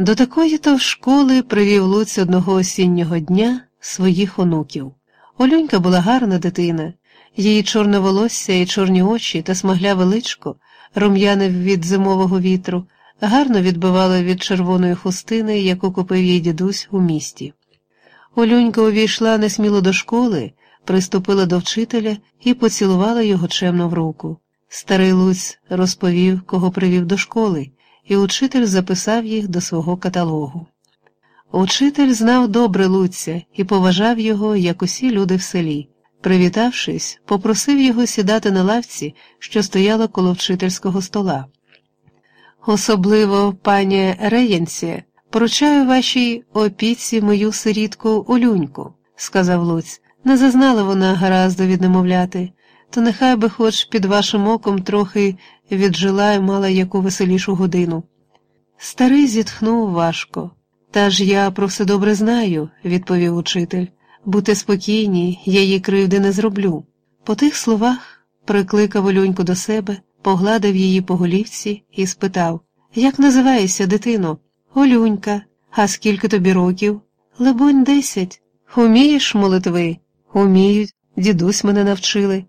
До такої то школи привів Луць одного осіннього дня своїх онуків. Олюнька була гарна дитина, її чорне волосся і чорні очі та смагляве личко, рум'яне від зимового вітру, гарно відбивали від червоної хустини, яку купив їй дідусь у місті. Олюнька увійшла несміло до школи, приступила до вчителя і поцілувала його чемно в руку. Старий Луць розповів, кого привів до школи, і учитель записав їх до свого каталогу. Учитель знав добре Луця і поважав його, як усі люди в селі. Привітавшись, попросив його сідати на лавці, що стояла коло вчительського стола. Особливо, пані Реєнці, поручаю вашій опіці мою сирітку Олюньку, сказав Луць. Не зазнала вона гаразду віднемовляти, то нехай би хоч під вашим оком трохи віджила і мала яку веселішу годину. Старий зітхнув важко. Та ж я про все добре знаю, відповів учитель. Будьте спокійні, я їй кривди не зроблю. По тих словах прикликав Олюньку до себе, погладив її по голівці і спитав Як називаєшся, дитино? Олюнька, а скільки тобі років? Лебонь, десять. Умієш молитви? Уміють, дідусь мене навчили.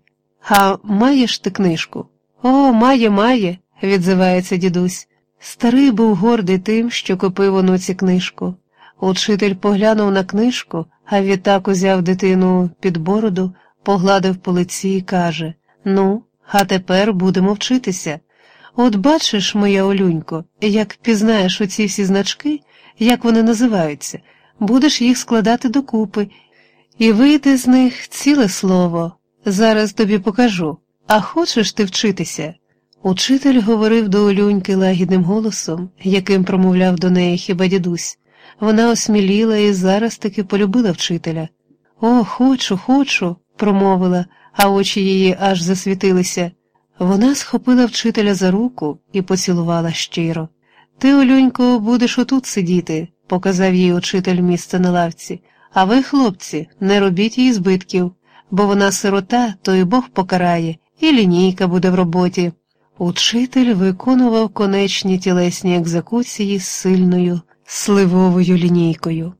А маєш ти книжку? О, має, має, відзивається дідусь. Старий був гордий тим, що купив онуці книжку. Учитель поглянув на книжку, а відтак узяв дитину під бороду, погладив по лиці і каже Ну, а тепер будемо вчитися. От бачиш, моя Олюнько, як пізнаєш оці всі значки, як вони називаються, будеш їх складати докупи, і вийде з них ціле слово. Зараз тобі покажу. А хочеш ти вчитися? Учитель говорив до Олюньки лагідним голосом, яким промовляв до неї хіба дідусь. Вона осміліла і зараз таки полюбила вчителя. О, хочу, хочу, промовила, а очі її аж засвітилися. Вона схопила вчителя за руку і поцілувала щиро. Ти, Олюнько, будеш отут сидіти, показав їй учитель місце на лавці. А ви, хлопці, не робіть їй збитків, бо вона сирота, то й Бог покарає, і лінійка буде в роботі. Учитель виконував конечні тілесні екзекуції з сильною сливовою лінійкою.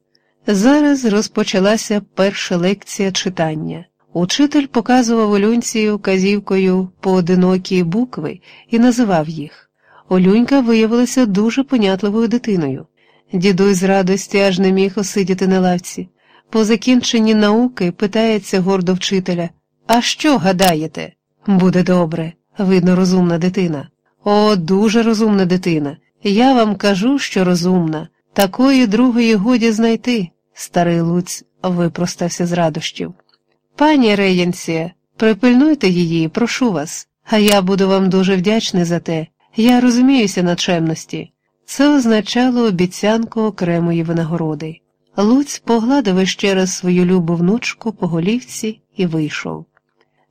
Зараз розпочалася перша лекція читання. Учитель показував Олюнці вказівкою поодинокі букви і називав їх. Олюнька виявилася дуже понятливою дитиною. Дідусь з радості аж не міг осидіти на лавці. По закінченні науки питається гордо вчителя А що гадаєте? Буде добре, видно, розумна дитина. О, дуже розумна дитина. Я вам кажу, що розумна. Такої другої годі знайти. Старий Луць випростався з радощів. Пані Реєнсія, припильнуйте її, прошу вас, а я буду вам дуже вдячний за те. Я розуміюся на чемності. Це означало обіцянку окремої винагороди. Луць погладив іще раз свою любу внучку по голівці і вийшов.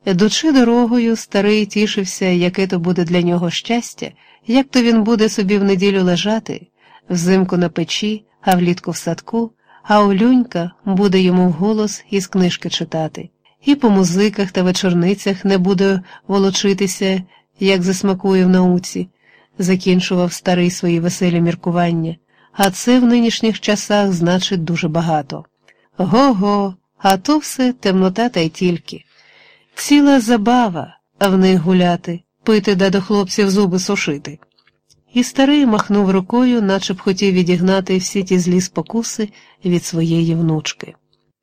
Йдучи дорогою, старий тішився, яке то буде для нього щастя, як то він буде собі в неділю лежати, взимку на печі, а влітку в садку, а Олюнька буде йому вголос із книжки читати, і по музиках та вечорницях не буде волочитися, як засмакує в науці, закінчував старий свої веселі міркування, а це в нинішніх часах значить дуже багато. Го-го, а то все темнота та й тільки. Ціла забава в них гуляти, пити да до хлопців зуби сушити. І старий махнув рукою, наче б хотів відігнати всі ті злі спокуси від своєї внучки.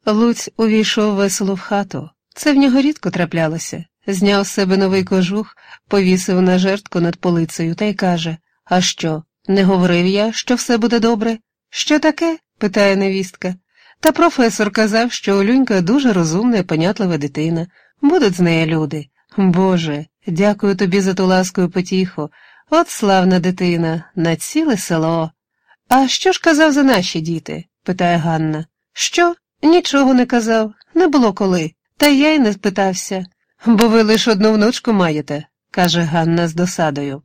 Луць увійшов весело в хату. Це в нього рідко траплялося. Зняв з себе новий кожух, повісив на жертку над полицею та й каже А що, не говорив я, що все буде добре? Що таке? питає невістка. Та професор казав, що Олюнька дуже розумна і понятлива дитина. Будуть з неї люди. Боже, дякую тобі за ту ласку і потіху. От славна дитина, на ціле село. А що ж казав за наші діти? питає Ганна. Що? Нічого не казав, не було коли. Та я й не спитався. Бо ви лише одну внучку маєте, каже Ганна з досадою.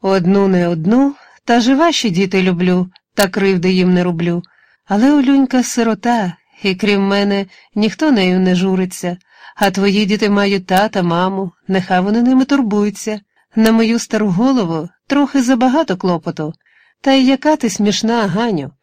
Одну не одну, та ж ваші діти люблю, та кривди їм не роблю. Але Олюнька сирота, і крім мене, ніхто нею не журиться, а твої діти мають тата, маму, нехай вони ними турбуються. На мою стару голову трохи забагато клопоту. Та й яка ти смішна, Ганю?